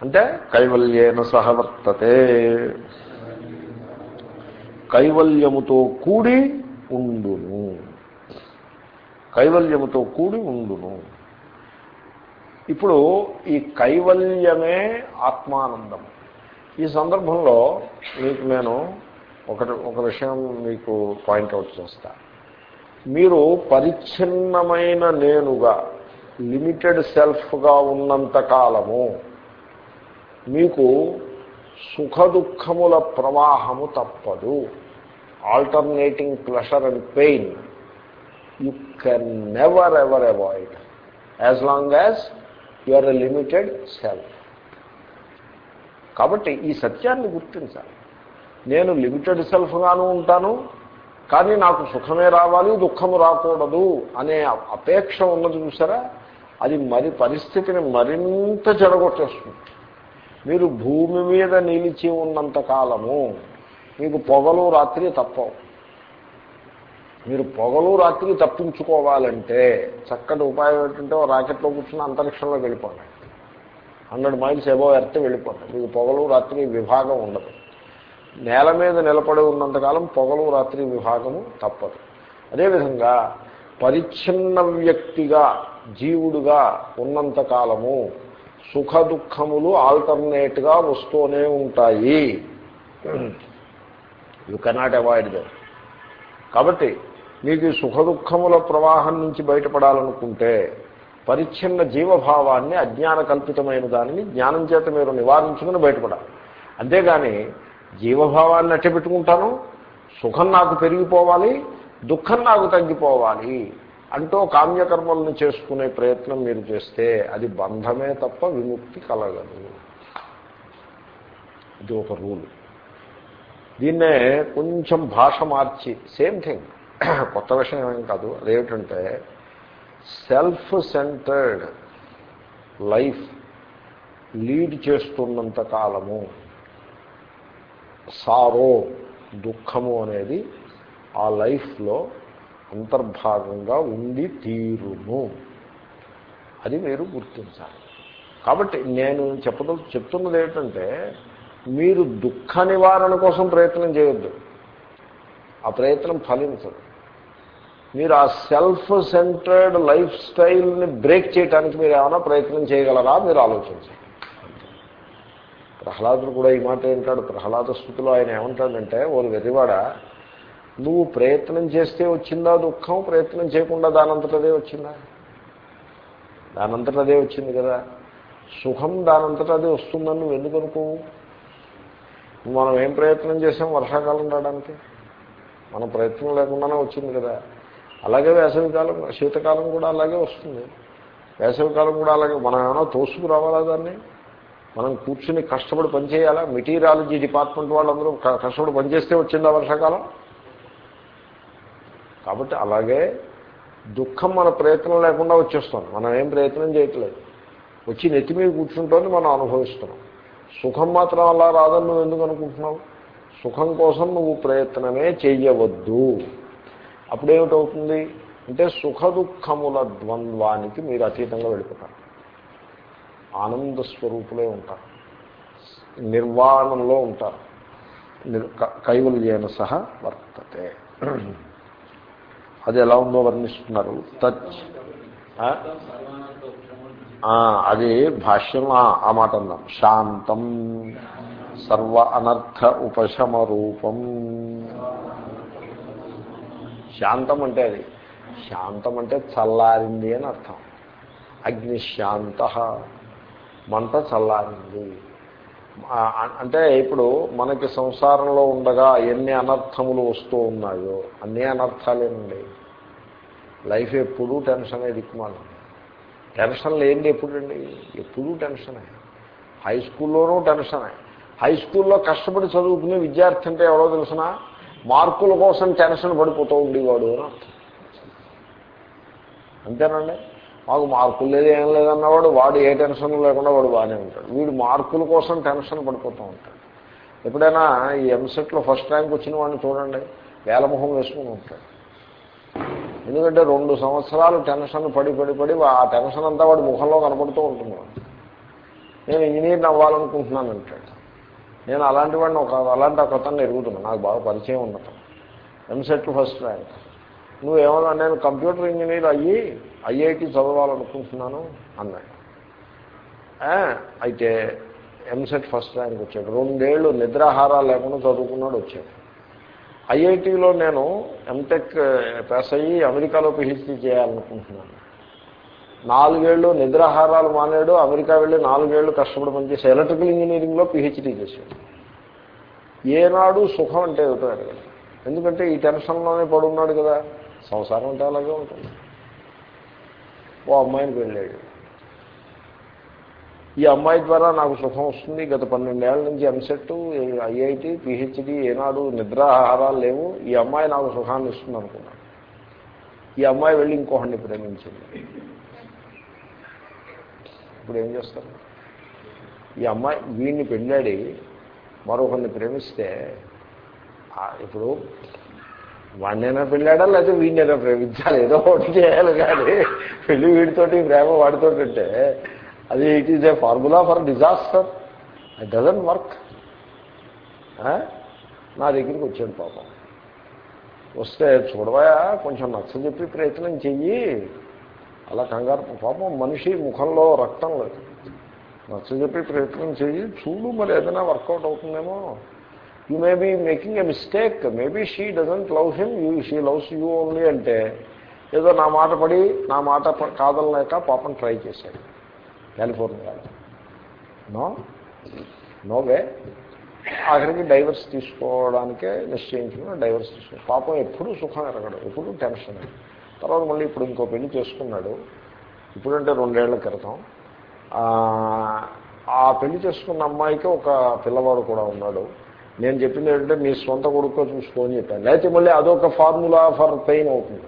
అంటే కైవల్యేన సహవర్తతే కైవల్యముతో కూడి ఉండును. కైవల్యముతో కూడి ఉండును. ఇప్పుడు ఈ కైవల్యమే ఆత్మానందం. ఈ సందర్భంలో మీకు నేను ఒకటి ఒక విషయం మీకు పాయింట్అవుట్ చేస్తా. మీరు పరిచ్ఛిన్నమైన నేనుగా లిమిటెడ్ సెల్ఫ్గా ఉన్నంత కాలము మీకు సుఖ దుఃఖముల ప్రవాహము తప్పదు. Alternating pleasure and pain you can never ever avoid as long as you are a limited self కాబట్టి ఈ సత్యాన్ని గుర్తించాలి. నేను లిమిటెడ్ సెల్ఫ్గాను ఉంటాను కానీ నాకు సుఖమే రావాలి దుఃఖము రాకూడదు అనే అపేక్ష ఉన్నది చూసారా? అది మరి పరిస్థితిని మరింత జడగొట్టేస్తుంది మీరు భూమి మీద నిలిచి ఉన్నంత కాలము మీకు పొగలు రాత్రి తప్పవు. మీరు పొగలు రాత్రి తప్పించుకోవాలంటే చక్కటి ఉపాయం ఏంటంటే రాకెట్లో కూర్చుని అంతరిక్షంలో వెళ్ళిపోండి. హండ్రెడ్ మైల్స్ ఎబో ఎర్త్ వెళ్ళిపోండి మీకు పొగలు రాత్రి విభాగం ఉండదు. నేల మీద నిలబడి ఉన్నంతకాలం పొగలు రాత్రి విభాగము తప్పదు. అదేవిధంగా పరిచ్ఛిన్న వ్యక్తిగా జీవుడుగా ఉన్నంతకాలము సుఖ దుఃఖములు ఆల్టర్నేట్గా వస్తూనే ఉంటాయి. యు కెనాట్ అవాయిడ్ దే కాబట్టి మీకు సుఖ దుఃఖముల ప్రవాహం నుంచి బయటపడాలనుకుంటే పరిచ్ఛిన్న జీవభావాన్ని అజ్ఞాన కల్పితమైన దానిని జ్ఞానం చేత మీరు నివారించుకుని బయటపడాలి. అంతేగాని జీవభావాన్ని అట్టబెట్టుకుంటాను సుఖం నాకు పెరిగిపోవాలి దుఃఖం నాకు తగ్గిపోవాలి అంటూ కామ్యకర్మలను చేసుకునే ప్రయత్నం మీరు చేస్తే అది బంధమే తప్ప విముక్తి కలగదు. ఇది ఒక రూల్. దీన్నే కొంచెం భాష మార్చి సేమ్ థింగ్. కొత్త విషయం ఏమేం కాదు. అదేమిటంటే సెల్ఫ్ సెంటర్డ్ లైఫ్ లీడ్ చేస్తున్నంత కాలము సారో దుఃఖము అనేది ఆ లైఫ్లో అంతర్భాగంగా ఉండి తీరును. అది మీరు గుర్తించాలి. కాబట్టి నేను చెప్పదల చెప్తున్నది ఏంటంటే మీరు దుఃఖ నివారణ కోసం ప్రయత్నం చేయొద్దు. ఆ ప్రయత్నం ఫలించదు. మీరు ఆ సెల్ఫ్ సెంటర్డ్ లైఫ్ స్టైల్ని బ్రేక్ చేయడానికి మీరు ఏమైనా ప్రయత్నం చేయగలరా? మీరు ఆలోచించండి. ప్రహ్లాదుడు కూడా ఈ మాట ఏంటాడు ప్రహ్లాద స్థుతిలో ఆయన ఏమంటాడంటే ఓరు వెతివాడ నువ్వు ప్రయత్నం చేస్తే వచ్చిందా దుఃఖం? ప్రయత్నం చేయకుండా దానంతటదే వచ్చిందా? దానంతట అదే వచ్చింది కదా. సుఖం దానంతట అదే వస్తుందని నువ్వు ఎందుకు అనుకోవు? మనం ఏం ప్రయత్నం చేసాం వర్షాకాలం రావడానికి. మన ప్రయత్నం లేకుండానే వచ్చింది కదా. అలాగే వేసవికాలం శీతకాలం కూడా అలాగే వస్తుంది. వేసవికాలం కూడా అలాగే మనం ఏమైనా తోసుకురావాలా దాన్ని? మనం కూర్చుని కష్టపడి పనిచేయాలా మెటీరియాలజీ డిపార్ట్మెంట్ వాళ్ళందరూ కష్టపడి పనిచేస్తే వచ్చిందా వర్షాకాలం? కాబట్టి అలాగే దుఃఖం మన ప్రయత్నం లేకుండా వచ్చేస్తాం. మనం ఏం ప్రయత్నం చేయట్లేదు. వచ్చి నెత్తి మీద కూర్చుంటోని మనం అనుభవిస్తున్నాం. సుఖం మాత్రం అలా రాదని నువ్వు ఎందుకు అనుకుంటున్నావు? సుఖం కోసం నువ్వు ప్రయత్నమే చెయ్యవద్దు. అప్పుడేమిటవుతుంది? అంటే సుఖ దుఃఖముల ద్వంద్వానికి మీరు అతీతంగా వెళ్ళిపోతారు. ఆనంద స్వరూపులే ఉంటారు. నిర్వాణంలో ఉంటారు. కైవల్యేన సహా వర్తతే. అది ఎలా ఉందో వర్ణిస్తున్నారు? తచ్. అది భాష్యం ఆ మాట అన్నాం. శాంతం. సర్వ అనర్థ ఉపశమ రూపం శాంతం అంటే అది. శాంతం అంటే చల్లారింది అని అర్థం. అగ్నిశాంత మంట చల్లారింది. అంటే ఇప్పుడు మనకి సంసారంలో ఉండగా ఎన్ని అనర్థములు వస్తూ ఉన్నాయో అన్ని అనర్థాలేనండి. లైఫ్ ఎప్పుడూ టెన్షన్ దిక్కుమాలి. టెన్షన్ లేనిది ఎప్పుడండి? ఎప్పుడూ టెన్షనే. హై స్కూల్లోనూ టెన్షనే. హై స్కూల్లో కష్టపడి చదువుకునే విద్యార్థి అంటే ఎవరో తెలిసిన? మార్కుల కోసం టెన్షన్ పడిపోతూ ఉండేవాడు అని అర్థం. అంతేనండి? మాకు మార్కులు లేదు ఏం లేదన్నవాడు వాడు ఏ టెన్షన్ లేకుండా వాడు బాగానే ఉంటాడు. వీడు మార్కుల కోసం టెన్షన్ పడిపోతూ ఉంటాడు. ఎప్పుడైనా ఈ ఎంసెట్లో ఫస్ట్ ర్యాంక్ వచ్చిన వాడిని చూడండి వేలమొహం వేసుకుని ఉంటాడు. ఎందుకంటే రెండు సంవత్సరాలు టెన్షన్ పడి పడి పడి ఆ టెన్షన్ అంతా వాడి ముఖంలో కనపడుతూ ఉంటుంది. నేను ఇంజనీర్ని అవ్వాలనుకుంటున్నాను అంటాడు. నేను అలాంటి వాడిని ఒక అలాంటి ఒక అతన్ని ఎరుగుతున్నాను నాకు బాగా పరిచయం ఉండటం ఎంసెట్ ఫస్ట్ ర్యాంక్. నువ్వేమన్నా నేను కంప్యూటర్ ఇంజనీర్ అయ్యి ఐఐటి చదవాలనుకుంటున్నాను అన్నాడు. అయితే ఎంసెట్ ఫస్ట్ ర్యాంక్ వచ్చాడు. రెండేళ్ళు నిద్రాహారాలు లేకుండా చదువుకున్నాడు వచ్చాడు. ఐఐటిలో నేను ఎంటెక్ పాస్ అయ్యి అమెరికాలో పిహెచ్డీ చేయాలనుకుంటున్నాను. నాలుగేళ్ళు నిద్రాహారాలు మానేడు అమెరికా వెళ్ళి నాలుగేళ్ళు కష్టపడి పనిచేసి ఎలక్ట్రికల్ ఇంజనీరింగ్లో పిహెచ్డీ చేశాడు. ఏనాడు సుఖం అంటే ఏమిటో అడగదు ఎందుకంటే ఈ టెన్షన్లోనే పడున్నాడు కదా. సంసారం అంటే అలాగే ఉంటుంది. ఓ అమ్మాయిని వెళ్ళాడు ఈ అమ్మాయి ద్వారా నాకు సుఖం వస్తుంది. గత పన్నెండేళ్ళ నుంచి ఎంసెట్ ఐఐటి పిహెచ్డి ఏనాడు నిద్రాహారాలు లేవు. ఈ అమ్మాయి నాకు సుఖాన్ని ఇస్తుంది అనుకున్నాను ఈ అమ్మాయి వెళ్ళి ఇంకోహండి ప్రేమించింది. ఇప్పుడు ఏం చేస్తారు? ఈ అమ్మాయి వీడిని పెళ్ళాడి మరొకరిని ప్రేమిస్తే ఇప్పుడు వాడినైనా పెళ్ళాడా? లేకపోతే వీడినైనా ప్రేమించాలి? ఏదో ఒకటి చేయాలి కానీ పెళ్ళి వీడితోటి ప్రేమ వాడితోటి అంటే అది it is a formula for disaster it doesn't work నా దగ్గరికి వచ్చాడు పాపం. వస్తే చూడవా కొంచెం నచ్చ చెప్పి ప్రయత్నం చెయ్యి. అలా కంగారు పాపం మనిషి ముఖంలో రక్తం లేదు. నచ్చ చెప్పి ప్రయత్నం చేయి చూడు మరి ఏదైనా వర్కౌట్ అవుతుందేమో. You may be making a mistake maybe she doesn't love him you she loves you only అంటే ఏదో నా మాట పడి నా మాట కాదనలేక పాపం ట్రై చేశాడు. కాలిఫోర్నియాలో. నో నో వే ఆఖరికి డైవర్స్ తీసుకోవడానికే నిశ్చయించుకుని డైవర్స్ తీసుకో పాపం ఎప్పుడూ సుఖం ఎరగడం. ఎప్పుడూ టెన్షన్ తర్వాత మళ్ళీ ఇప్పుడు ఇంకో పెళ్ళి చేసుకున్నాడు. ఇప్పుడంటే రెండేళ్ళ క్రితం. ఆ పెళ్ళి చేసుకున్న అమ్మాయికి ఒక పిల్లవాడు కూడా ఉన్నాడు. నేను చెప్పింది ఏంటంటే మీ సొంత కొడుకో చూసుకోని చెప్పాను లేకపోతే మళ్ళీ అదొక ఫార్ములా ఫర్ పెయిన్ అవుతుంది.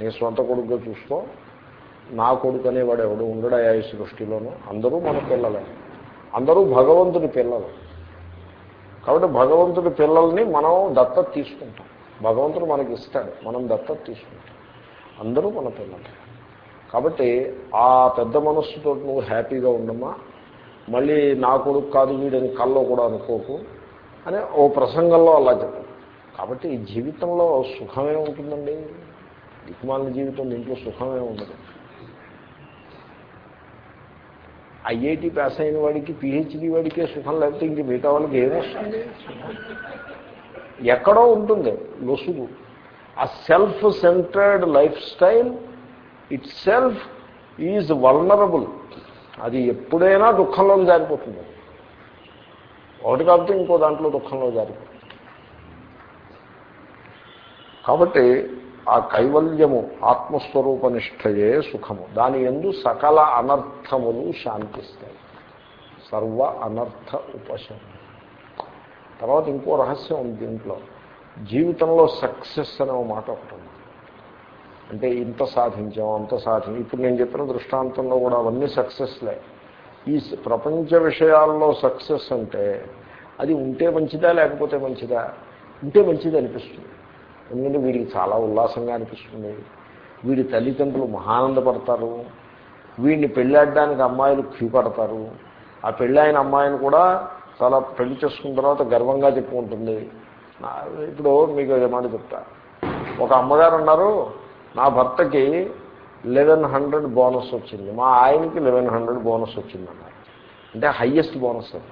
నీ సొంత కొడుకు చూసుకో. నా కొడుకు అనేవాడు ఎవడు ఉండడా ఈ సృష్టిలోనూ అందరూ మన పిల్లలే. అందరూ భగవంతుడి పిల్లలు. కాబట్టి భగవంతుడి పిల్లల్ని మనం దత్తత తీసుకుంటాం. భగవంతుడు మనకి ఇస్తాడు మనం దత్తత తీసుకుంటాం. అందరూ మన పిల్లలు. కాబట్టి ఆ పెద్ద మనస్సుతో నువ్వు హ్యాపీగా ఉండమ్మా మళ్ళీ నా కొడుకు కాదు వీడని కల్లో కూడా అనుకోకు అని ఓ ప్రసంగంలో అలా చెప్పారు కాబట్టి ఈ జీవితంలో సుఖమే ఉంటుందండి. దిక్మాల జీవితం దీంట్లో సుఖమే ఉండదు. ఐఐటి పాస్ అయిన వాడికి పిహెచ్డి వాడికే సుఖం లేకపోతే ఇంక మిగతా వాళ్ళకి ఏమొస్తుంది ఎక్కడో ఉంటుంది లొసుగు. ఆ self centred lifestyle itself is vulnerable. అది ఎప్పుడైనా దుఃఖంలో జారిపోతుంది. ఒకటి కాబట్టి ఇంకో దాంట్లో దుఃఖంలో జారిపోతుంది. కాబట్టి ఆ కైవల్యము ఆత్మస్వరూప నిష్టయే సుఖము. దాని ఎందు సకల అనర్థములు శాంతిస్తాయి. సర్వ అనర్థ ఉపశమనం. తర్వాత ఇంకో రహస్యం ఉంది దీంట్లో. జీవితంలో సక్సెస్ అనే మాట ఒకటి ఉంది. అంటే ఇంత సాధించాం అంత సాధించాం. ఇప్పుడు నేను చెప్పిన దృష్టాంతంలో కూడా అవన్నీ సక్సెస్లే. ఈ ప్రపంచ విషయాల్లో సక్సెస్ అంటే అది ఉంటే మంచిదా లేకపోతే మంచిదా? ఉంటే మంచిది అనిపిస్తుంది. ఎందుకంటే వీడికి చాలా ఉల్లాసంగా అనిపిస్తుంది. వీడి తల్లిదండ్రులు మహానందపడతారు. వీడిని పెళ్ళాడడానికి అమ్మాయిలు క్యూ పడతారు ఆ పెళ్ళైన అమ్మాయిని కూడా చాలా పెళ్ళి చేసుకున్న తర్వాత గర్వంగా చెప్పుకుంటుంది ఇప్పుడు మీకు మాట చెప్తా. ఒక అమ్మగారు ఉన్నారు నా భర్తకి లెవెన్ హండ్రెడ్ బోనస్ వచ్చింది. మా ఆయనకి లెవెన్ హండ్రెడ్ బోనస్ వచ్చిందన్నారు అంటే హయ్యెస్ట్ బోనస్ అది.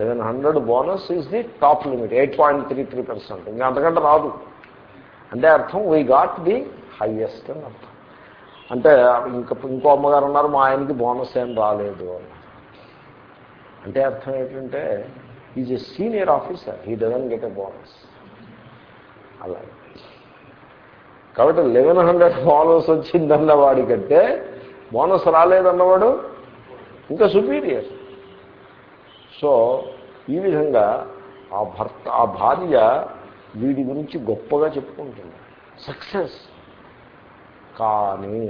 Eleven hundred bonus is the top limit eight point three three percent ఇంకా అంతకంటే రాదు. అంటే అర్థం వీ గాట్ ది హయ్యెస్ట్ అని అర్థం. అంటే ఇంకా ఇంకో అమ్మగారు ఉన్నారు మా ఆయనకి బోనస్ ఏం రాలేదు అని. అంటే అర్థం ఏంటంటే is a senior officer he doesn't get a bonus అలాగే. కాబట్టి లెవెన్ హండ్రెడ్ బోనస్ వచ్చిందన్న వాడికంటే బోనస్ రాలేదన్నవాడు ఇంకా సుపీరియర్ సో ఈ విధంగా ఆ భర్త ఆ భార్య వీడి గురించి గొప్పగా చెప్పుకుంటుంది. సక్సెస్ కానీ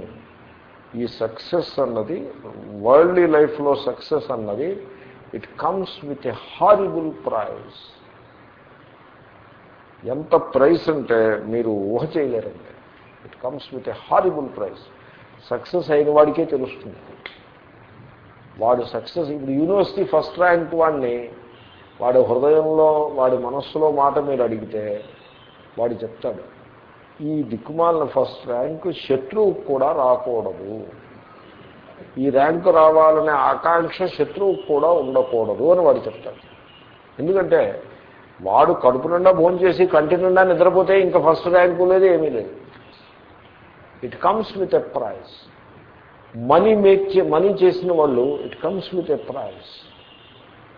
ఈ సక్సెస్ అన్నది వరల్డ్ లైఫ్లో సక్సెస్ అన్నది it comes with a horrible price ఎంత ప్రైస్ అంటే మీరు ఊహ చేయలేరండి. It comes with a horrible price success అయిన వాడికే తెలుస్తుంది. వాడు సక్సెస్ ఇప్పుడు యూనివర్సిటీ ఫస్ట్ ర్యాంక్ వాడిని వాడి హృదయంలో వాడి మనస్సులో మాట మీరు అడిగితే వాడు చెప్తాడు. ఈ దిక్కుమాలిన ఫస్ట్ ర్యాంక్ శత్రువు కూడా రాకూడదు. ఈ ర్యాంకు రావాలనే ఆకాంక్ష శత్రువు కూడా ఉండకూడదు అని వాడు చెప్తాడు. ఎందుకంటే వాడు కడుపు నిండా భోజనం చేసి కంటి నిండా నిద్రపోతే ఇంకా ఫస్ట్ ర్యాంకు లేదు ఏమీ లేదు. It comes with a price money make money చేసిన వాళ్ళు it comes with a price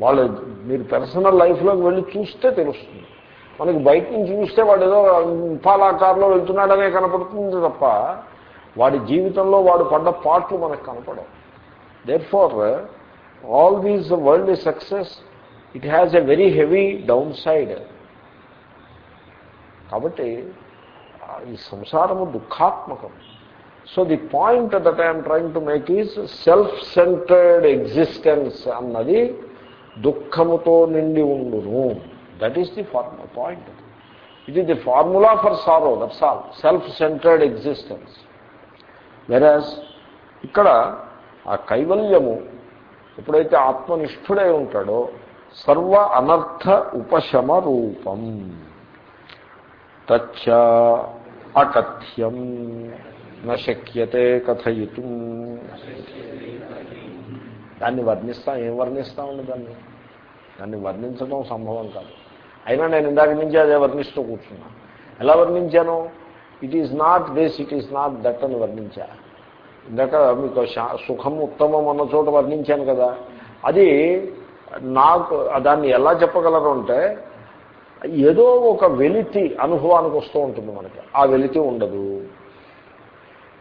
వాళ్ళు మీరు పర్సనల్ లైఫ్లోకి వెళ్ళి చూస్తే తెలుస్తుంది. మనకి బయట నుంచి చూస్తే వాడు ఏదో పాలాకారులో వెళ్తున్నాడనే కనపడుతుంది తప్ప వాడి జీవితంలో వాడు పడ్డ పాటలు మనకు కనపడవు. Therefore all these world success it has a very heavy downside కాబట్టి ఈ సంసారము దుఃఖాత్మకం. So the point that I'm trying to make is self centred existence అన్నది దుఃఖముతో నిండి ఉండును. That is the formula point it is the formula for sorrow that's all self centred existence whereas ఇక్కడ ఆ కైవల్యము ఎప్పుడైతే ఆత్మనిష్ఠుడై ఉంటాడో సర్వ అనర్థ ఉపశమ రూపం తచ్చ అకథ్యం నశక్యతే కథయితు దాన్ని వర్ణిస్తాం ఏం వర్ణిస్తామండి దాన్ని దాన్ని వర్ణించడం సంభవం కాదు. అయినా నేను ఇందాక నుంచి అదే వర్ణిస్తూ కూర్చున్నాను ఎలా వర్ణించాను? It is not this it is not that అని వర్ణించా. ఇందాక మీకు సుఖం ఉత్తమం అన్న చోట వర్ణించాను కదా. అది నాకు దాన్ని ఎలా చెప్పగలరు అంటే ఏదో ఒక వెలితి అనుభవానికి వస్తూ ఉంటుంది మనకి. ఆ వెలితి ఉండదు.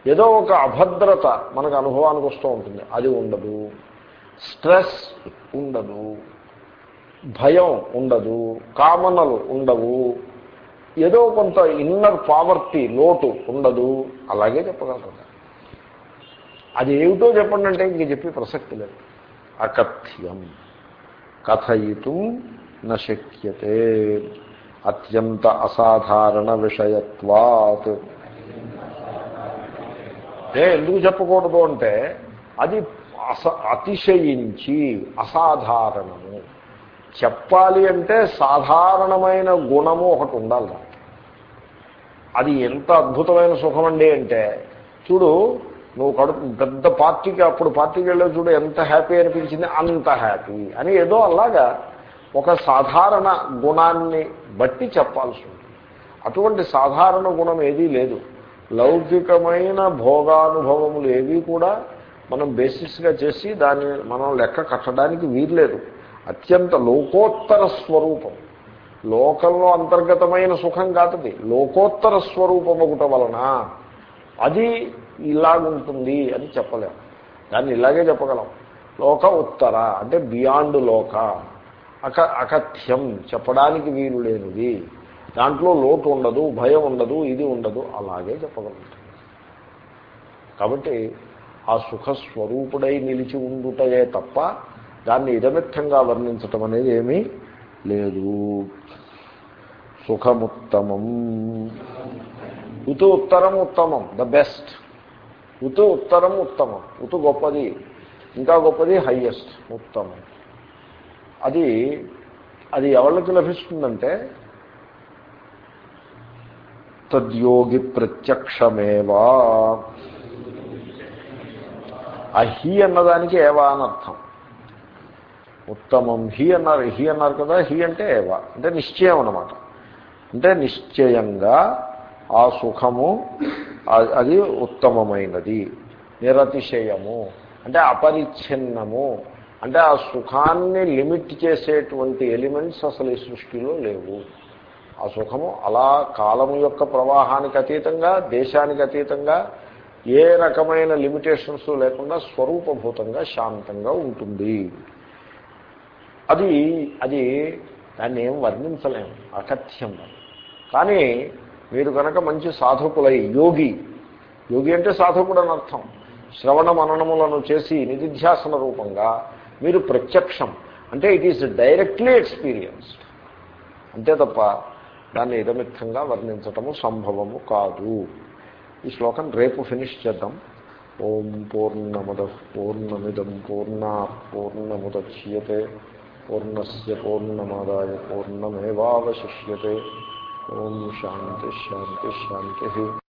ఏదో ఒక అభద్రత మనకు అనుభవానికి వస్తూ ఉంటుంది. అది ఉండదు. స్ట్రెస్ ఉండదు. భయం ఉండదు. కామనలు ఉండవు. ఏదో కొంత ఇన్నర్ పావర్టీ లోటు ఉండదు. అలాగే చెప్పగలుగుతారు అది ఏమిటో చెప్పండి అంటే ఇంక చెప్పి ప్రసక్తి లేదు. అకథ్యం. కథయితం నశక్యతే. అత్యంత అసాధారణ విషయత్వాత్. ఏ ఎందుకు చెప్పకూడదు అంటే అది అస అతిశయించి అసాధారణము. చెప్పాలి అంటే సాధారణమైన గుణము ఒకటి ఉండాలి. అది ఎంత అద్భుతమైన సుఖం అండి అంటే చూడు నువ్వు కడుపు పెద్ద పార్టీకి అప్పుడు పార్టీకి వెళ్ళే చూడు ఎంత హ్యాపీ అనిపించింది అంత హ్యాపీ అని ఏదో అలాగా ఒక సాధారణ గుణాన్ని బట్టి చెప్పాల్సి ఉంటుంది. అటువంటి సాధారణ గుణం ఏదీ లేదు. లౌకికమైన భోగానుభవములు ఏవి కూడా మనం బేసిస్గా చేసి దాన్ని మనం లెక్క కట్టడానికి వీర్లేదు అత్యంత లోకోత్తర స్వరూపం. లోకంలో అంతర్గతమైన సుఖం కాదది. లోకోత్తర స్వరూపం ఒకట వలన అది ఇలాగుంటుంది అని చెప్పలేం. దాన్ని ఇలాగే చెప్పగలం. లోక ఉత్తర అంటే బియాండ్ లోక అక అకథ్యం చెప్పడానికి వీలు లేనిది. దాంట్లో లోటు ఉండదు భయం ఉండదు ఇది ఉండదు అలాగే చెప్పగలుగుతాం కాబట్టి ఆ సుఖస్వరూపుడై నిలిచి ఉండుటయే తప్ప దాన్ని ఇదమిత్తంగా వర్ణించటం అనేది ఏమీ లేదు. సుఖముత్తమం. ఉతు ఉత్తరం ఉత్తమం ద బెస్ట్. ఉతు ఉత్తరం ఉత్తమం ఉతు గొప్పది. ఇంకా గొప్పది హయ్యెస్ట్ ఉత్తమం. అది అది ఎవరికి లభిస్తుందంటే తద్యోగి ప్రత్యక్షమేవా. అహి అన్నదానికి ఏవా అనర్థం ఉత్తమం హీ అన్నారు హీ అన్నారు కదా హీ అంటే ఏవా అంటే నిశ్చయం అనమాట అంటే నిశ్చయంగా ఆ సుఖము అది ఉత్తమమైనది. నిరతిశయము అంటే అపరిచ్ఛిన్నము అంటే ఆ సుఖాన్ని లిమిట్ చేసేటువంటి ఎలిమెంట్స్ అసలు ఈ సృష్టిలో లేవు. ఆ సుఖము అలా కాలము యొక్క ప్రవాహానికి అతీతంగా దేశానికి అతీతంగా ఏ రకమైన లిమిటేషన్స్ లేకుండా స్వరూపభూతంగా శాంతంగా ఉంటుంది. అది అది దాన్ని ఏం వర్ణించలేము అకథ్యం కానీ మీరు కనుక మంచి సాధకులై యోగి యోగి అంటే సాధకుడు అని అర్థం. శ్రవణ మననములను చేసి నిధిధ్యాసన రూపంగా మీరు ప్రత్యక్షం. అంటే ఇట్ ఈస్ డైరెక్ట్లీ ఎక్స్పీరియన్స్డ్ అంతే తప్ప దాన్ని ఇదమిత్తంగా వర్ణించటము సంభవము కాదు. ఈ శ్లోకం రేపు ఫినిష్ చేద్దాం. ఓం పూర్ణముద పూర్ణమిదం పూర్ణ పూర్ణముద్యతే పూర్ణస్ పూర్ణమాదాయ పూర్ణమేవాశిష్యతే ఓం శాంతి శాంతి శాంతి